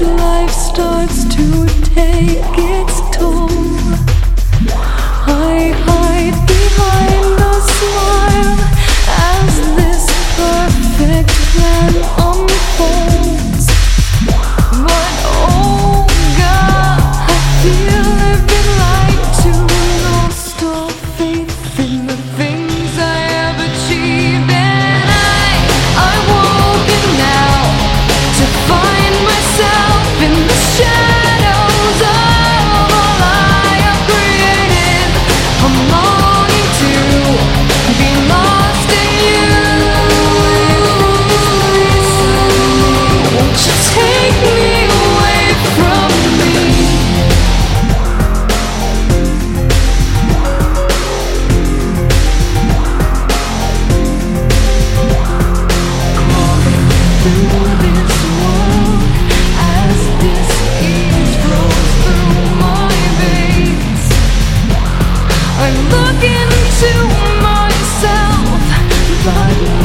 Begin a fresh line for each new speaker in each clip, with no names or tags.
life starts to take its slide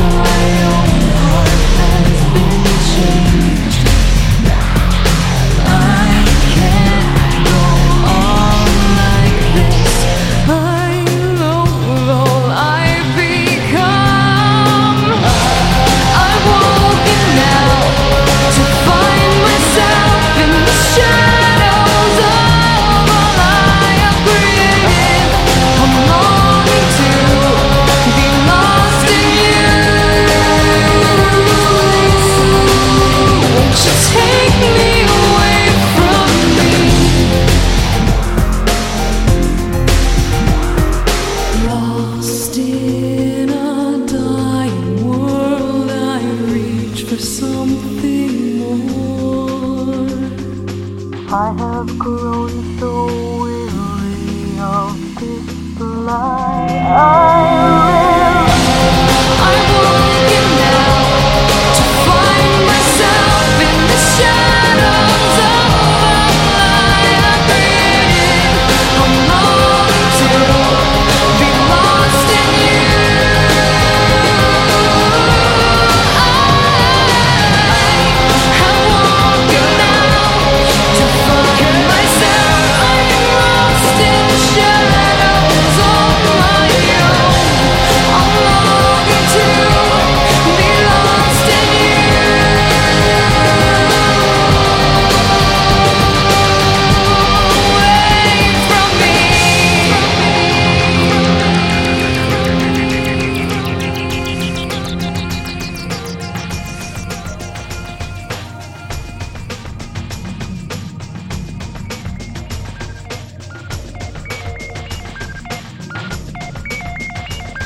there's something more.
I have grown so weary of this life. I live.